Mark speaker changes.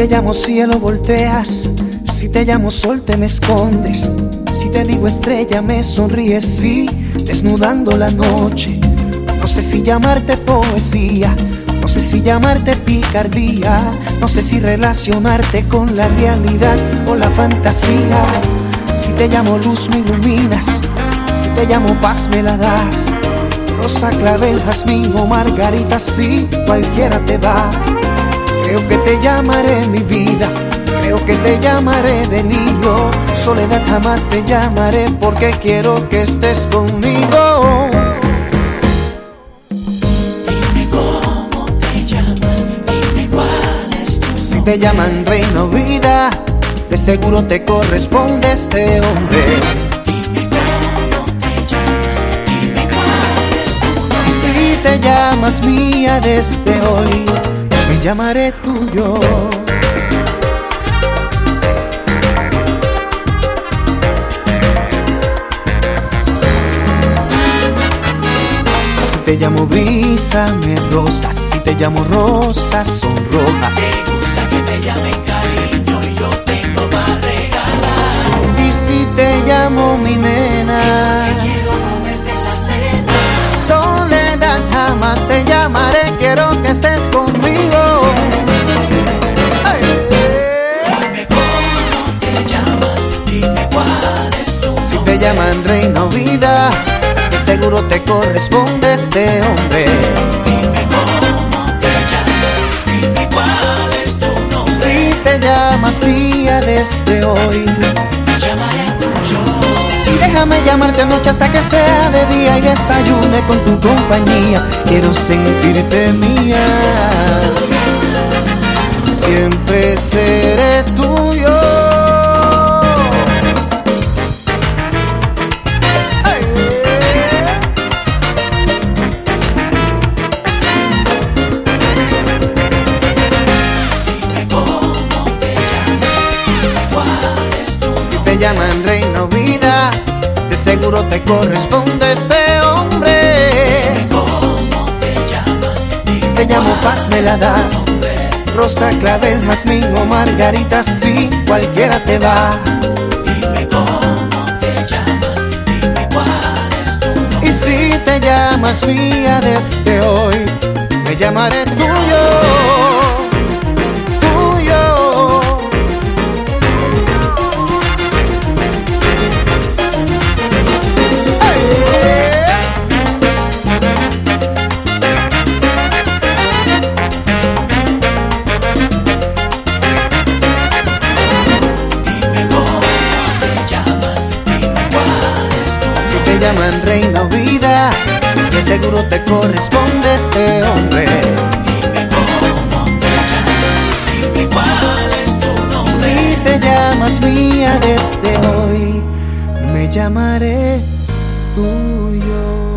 Speaker 1: te llamo cielo volteas, si te llamo sol te me escondes, si te digo estrella me sonríes, sí, desnudando la noche. No sé si llamarte poesía, no sé si llamarte picardía, no sé si relacionarte con la realidad o la fantasía. Si te llamo luz me iluminas, si te llamo paz me la das. Rosa, clavel, jazmín o margarita, sí, cualquiera te va. Creo que te llamaré mi vida, creo que te llamaré de niño. Soledad jamás te llamaré porque quiero que estés conmigo.
Speaker 2: Dime cómo te llamas, dime cuál es tu
Speaker 1: Si te llaman reino vida, de seguro te corresponde este hombre.
Speaker 2: Dime cómo te llamas, dime cuál es tu
Speaker 1: Y si te llamas mía desde hoy, llamaré tuyo. Si te llamo brisa, me rosas. Si te llamo rosas, son rojas.
Speaker 2: Te gusta que te llamen
Speaker 1: llaman reina o vida, de seguro te corresponde este hombre.
Speaker 2: Dime cómo te llamas, dime cuál es tu nombre.
Speaker 1: Si te llamas mía desde hoy,
Speaker 2: Te llamaré tuyo.
Speaker 1: y déjame llamarte anoche hasta que sea de día y desayune con tu compañía. Quiero sentirte mía, siempre seré llaman reina o vida, de seguro te corresponde este hombre.
Speaker 2: ¿Cómo te llamas?
Speaker 1: Si te llamo paz me la das, rosa, clavel, jazmín o margarita, sí, cualquiera te va.
Speaker 2: Dime cómo te llamas, dime cuál es tu nombre.
Speaker 1: Y si te llamas mía desde hoy, me llamaré tuyo, llaman reina o vida, de seguro te corresponde este hombre.
Speaker 2: Dime cómo te llamas, dime cuál es tu nombre.
Speaker 1: Si te llamas mía desde hoy, me llamaré tuyo.